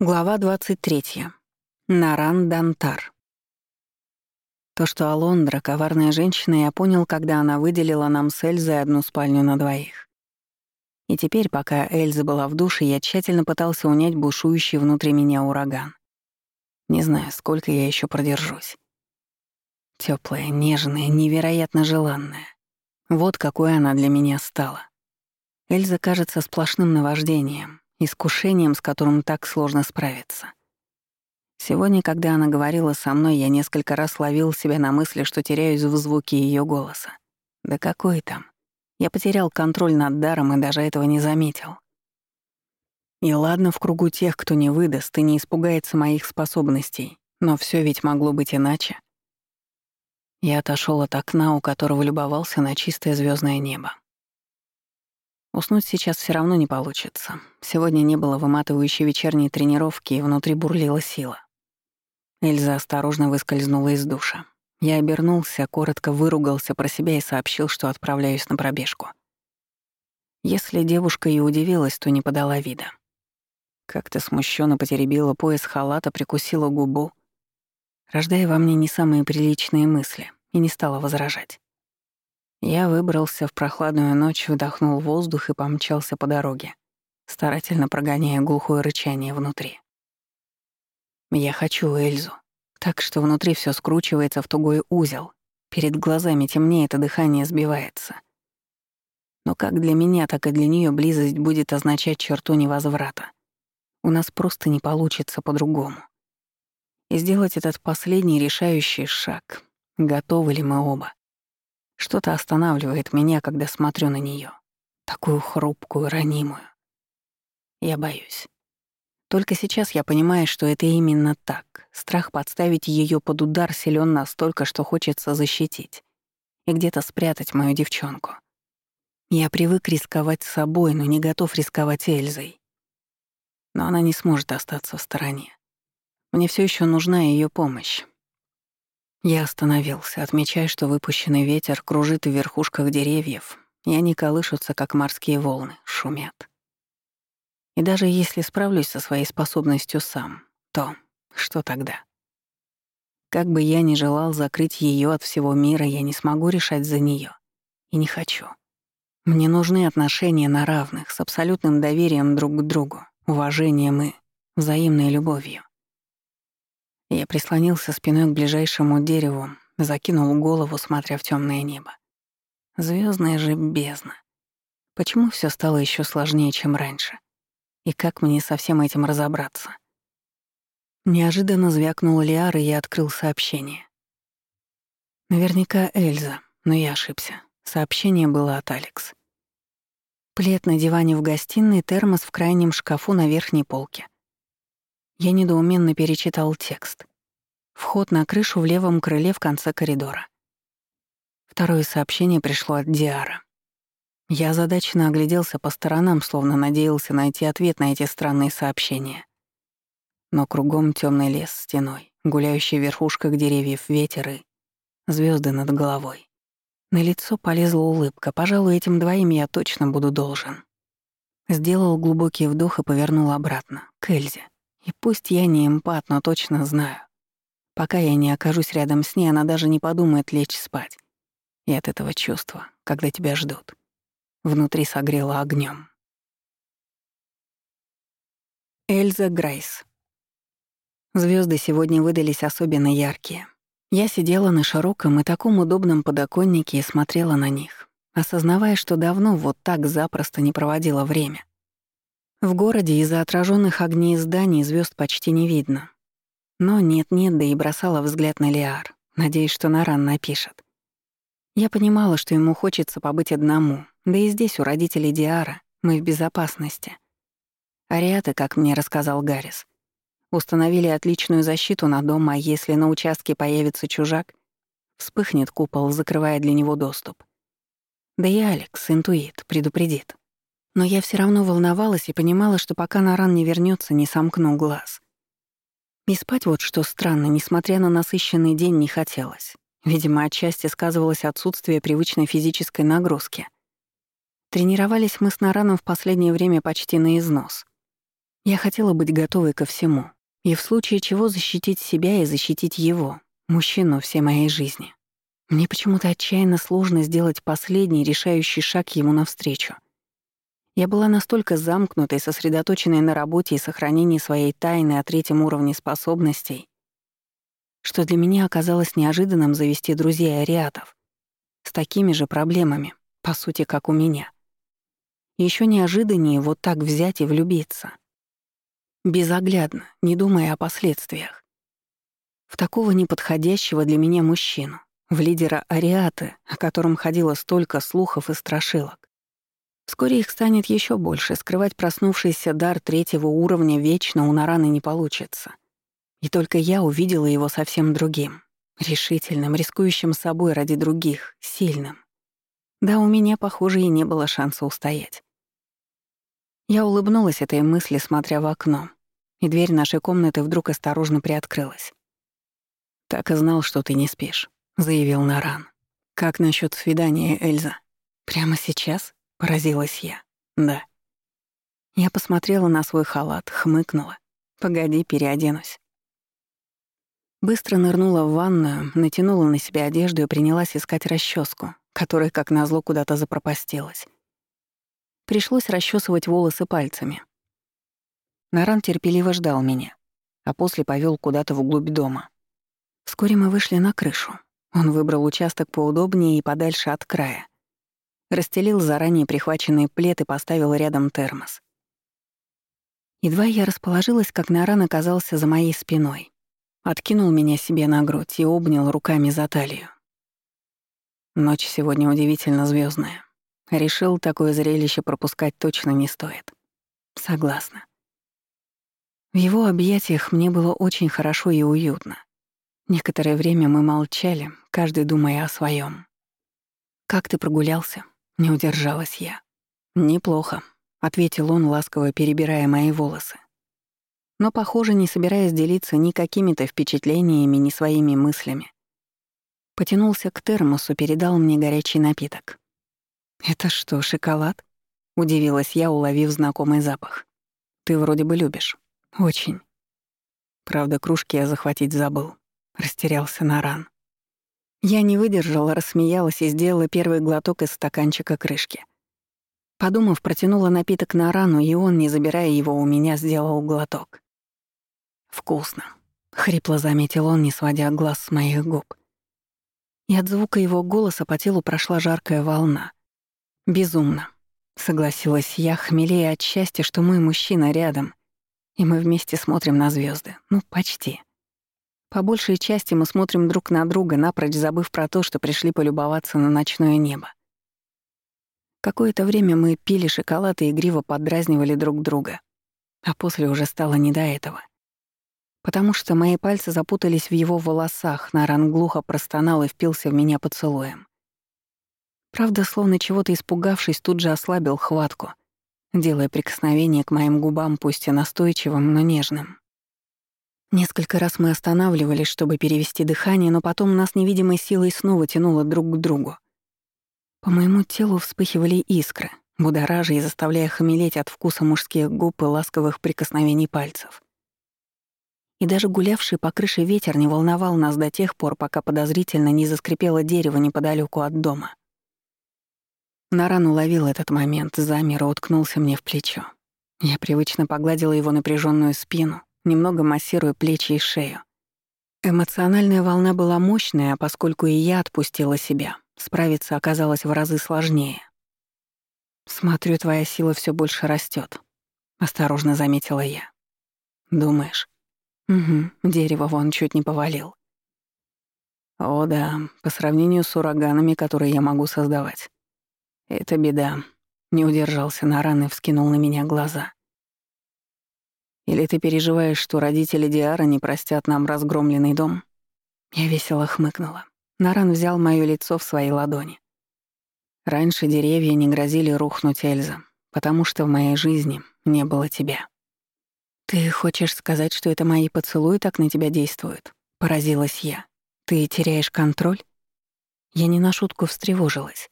Глава 23. Наран Дантар. То, что Алондра — коварная женщина, я понял, когда она выделила нам с Эльзой одну спальню на двоих. И теперь, пока Эльза была в душе, я тщательно пытался унять бушующий внутри меня ураган. Не знаю, сколько я еще продержусь. Теплая, нежная, невероятно желанная. Вот какой она для меня стала. Эльза кажется сплошным наваждением, искушением, с которым так сложно справиться. Сегодня, когда она говорила со мной, я несколько раз ловил себя на мысли, что теряюсь в звуке ее голоса. Да какой там? Я потерял контроль над даром и даже этого не заметил. И ладно в кругу тех, кто не выдаст и не испугается моих способностей, но все ведь могло быть иначе. Я отошел от окна, у которого любовался на чистое звездное небо. Уснуть сейчас все равно не получится. Сегодня не было выматывающей вечерней тренировки, и внутри бурлила сила. Эльза осторожно выскользнула из душа. Я обернулся, коротко выругался про себя и сообщил, что отправляюсь на пробежку. Если девушка и удивилась, то не подала вида. Как-то смущенно потеребила пояс халата, прикусила губу, рождая во мне не самые приличные мысли, и не стала возражать. Я выбрался в прохладную ночь, вдохнул воздух и помчался по дороге, старательно прогоняя глухое рычание внутри. Я хочу Эльзу, так что внутри все скручивается в тугой узел, перед глазами темнеет и дыхание сбивается. Но как для меня, так и для нее близость будет означать черту невозврата. У нас просто не получится по-другому. И сделать этот последний решающий шаг, готовы ли мы оба. Что-то останавливает меня, когда смотрю на нее, такую хрупкую, ранимую. Я боюсь. Только сейчас я понимаю, что это именно так. Страх подставить ее под удар силен настолько, что хочется защитить и где-то спрятать мою девчонку. Я привык рисковать собой, но не готов рисковать Эльзой. Но она не сможет остаться в стороне. Мне все еще нужна ее помощь. Я остановился, отмечая, что выпущенный ветер кружит в верхушках деревьев, и они колышутся, как морские волны, шумят. И даже если справлюсь со своей способностью сам, то что тогда? Как бы я ни желал закрыть ее от всего мира, я не смогу решать за нее. И не хочу. Мне нужны отношения на равных, с абсолютным доверием друг к другу, уважением и взаимной любовью. Я прислонился спиной к ближайшему дереву, закинул голову, смотря в темное небо. Звездная же бездна. Почему все стало еще сложнее, чем раньше? И как мне со всем этим разобраться? Неожиданно звякнул Лиар, и я открыл сообщение. Наверняка Эльза, но я ошибся. Сообщение было от Алекс. Плед на диване в гостиной, термос в крайнем шкафу на верхней полке. Я недоуменно перечитал текст. Вход на крышу в левом крыле в конце коридора. Второе сообщение пришло от Диара. Я озадаченно огляделся по сторонам, словно надеялся найти ответ на эти странные сообщения. Но кругом темный лес стеной, гуляющий в верхушках деревьев ветер и звезды над головой. На лицо полезла улыбка. Пожалуй, этим двоим я точно буду должен. Сделал глубокий вдох и повернул обратно, к Эльзе. И пусть я не эмпат, но точно знаю. Пока я не окажусь рядом с ней, она даже не подумает лечь спать. И от этого чувства, когда тебя ждут, внутри согрело огнем. Эльза Грейс. Звезды сегодня выдались особенно яркие. Я сидела на широком и таком удобном подоконнике и смотрела на них, осознавая, что давно вот так запросто не проводила время. В городе из-за отраженных огней зданий звезд почти не видно. Но нет-нет, да и бросала взгляд на Лиар, надеясь, что Наран напишет. Я понимала, что ему хочется побыть одному, да и здесь у родителей Диара мы в безопасности. Ариаты, как мне рассказал Гаррис, установили отличную защиту на дом, а если на участке появится чужак, вспыхнет купол, закрывая для него доступ. Да и Алекс, интуит, предупредит. Но я все равно волновалась и понимала, что пока Наран не вернется, не сомкну глаз. И спать вот что странно, несмотря на насыщенный день, не хотелось. Видимо, отчасти сказывалось отсутствие привычной физической нагрузки. Тренировались мы с Нараном в последнее время почти на износ. Я хотела быть готовой ко всему, и в случае чего защитить себя и защитить его, мужчину всей моей жизни. Мне почему-то отчаянно сложно сделать последний решающий шаг ему навстречу. Я была настолько замкнутой, сосредоточенной на работе и сохранении своей тайны о третьем уровне способностей, что для меня оказалось неожиданным завести друзей-ариатов с такими же проблемами, по сути, как у меня. Еще неожиданнее вот так взять и влюбиться — Безоглядно, не думая о последствиях. В такого неподходящего для меня мужчину, в лидера Ариаты, о котором ходило столько слухов и страшилок. Вскоре их станет еще больше, скрывать проснувшийся дар третьего уровня вечно у Нараны не получится. И только я увидела его совсем другим, решительным, рискующим собой ради других, сильным. Да, у меня, похоже, и не было шанса устоять. Я улыбнулась этой мысли, смотря в окно, и дверь нашей комнаты вдруг осторожно приоткрылась. «Так и знал, что ты не спишь», — заявил Наран. «Как насчет свидания, Эльза?» «Прямо сейчас?» — поразилась я. «Да». Я посмотрела на свой халат, хмыкнула. «Погоди, переоденусь». Быстро нырнула в ванную, натянула на себя одежду и принялась искать расческу, которая, как назло, куда-то запропастилась. Пришлось расчесывать волосы пальцами. Наран терпеливо ждал меня, а после повел куда-то вглубь дома. Вскоре мы вышли на крышу. Он выбрал участок поудобнее и подальше от края. Расстелил заранее прихваченный плед и поставил рядом термос. Едва я расположилась, как Наран оказался за моей спиной. Откинул меня себе на грудь и обнял руками за талию. Ночь сегодня удивительно звездная. Решил, такое зрелище пропускать точно не стоит. Согласна. В его объятиях мне было очень хорошо и уютно. Некоторое время мы молчали, каждый думая о своем. «Как ты прогулялся?» — не удержалась я. «Неплохо», — ответил он, ласково перебирая мои волосы. Но, похоже, не собираясь делиться ни какими-то впечатлениями, ни своими мыслями. Потянулся к термосу, передал мне горячий напиток. «Это что, шоколад?» — удивилась я, уловив знакомый запах. «Ты вроде бы любишь. Очень». Правда, кружки я захватить забыл. Растерялся на ран. Я не выдержала, рассмеялась и сделала первый глоток из стаканчика крышки. Подумав, протянула напиток на рану, и он, не забирая его у меня, сделал глоток. «Вкусно», — хрипло заметил он, не сводя глаз с моих губ. И от звука его голоса по телу прошла жаркая волна. «Безумно», — согласилась я, хмелея от счастья, что мой мужчина рядом, и мы вместе смотрим на звезды. Ну, почти. По большей части мы смотрим друг на друга, напрочь забыв про то, что пришли полюбоваться на ночное небо. Какое-то время мы пили шоколад и игриво подразнивали друг друга, а после уже стало не до этого. Потому что мои пальцы запутались в его волосах, Наран глухо простонал и впился в меня поцелуем. Правда, словно чего-то испугавшись, тут же ослабил хватку, делая прикосновение к моим губам, пусть и настойчивым, но нежным. Несколько раз мы останавливались, чтобы перевести дыхание, но потом нас невидимой силой снова тянуло друг к другу. По моему телу вспыхивали искры, будоража и заставляя хмелеть от вкуса мужских губ и ласковых прикосновений пальцев. И даже гулявший по крыше ветер не волновал нас до тех пор, пока подозрительно не заскрипело дерево неподалеку от дома. Наран уловил этот момент, замер и уткнулся мне в плечо. Я привычно погладила его напряженную спину, немного массируя плечи и шею. Эмоциональная волна была мощная, поскольку и я отпустила себя, справиться оказалось в разы сложнее. «Смотрю, твоя сила все больше растет, осторожно заметила я. «Думаешь?» «Угу, дерево вон чуть не повалил». «О да, по сравнению с ураганами, которые я могу создавать. Это беда. Не удержался на раны, вскинул на меня глаза. Или ты переживаешь, что родители Диара не простят нам разгромленный дом? Я весело хмыкнула. Наран взял моё лицо в свои ладони. Раньше деревья не грозили рухнуть, Эльза, потому что в моей жизни не было тебя. «Ты хочешь сказать, что это мои поцелуи так на тебя действуют?» — поразилась я. «Ты теряешь контроль?» Я не на шутку встревожилась.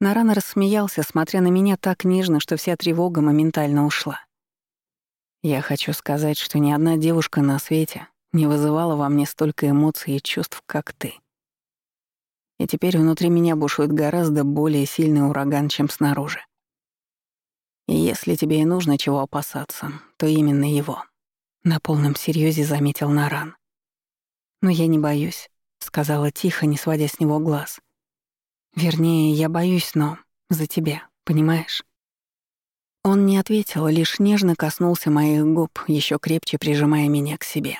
Наран рассмеялся, смотря на меня так нежно, что вся тревога моментально ушла. Я хочу сказать, что ни одна девушка на свете не вызывала во мне столько эмоций и чувств, как ты. И теперь внутри меня бушует гораздо более сильный ураган, чем снаружи. И если тебе и нужно чего опасаться, то именно его. На полном серьезе заметил Наран. Но я не боюсь, сказала тихо, не сводя с него глаз. Вернее, я боюсь, но за тебя, понимаешь? Он не ответил, лишь нежно коснулся моих губ, еще крепче прижимая меня к себе.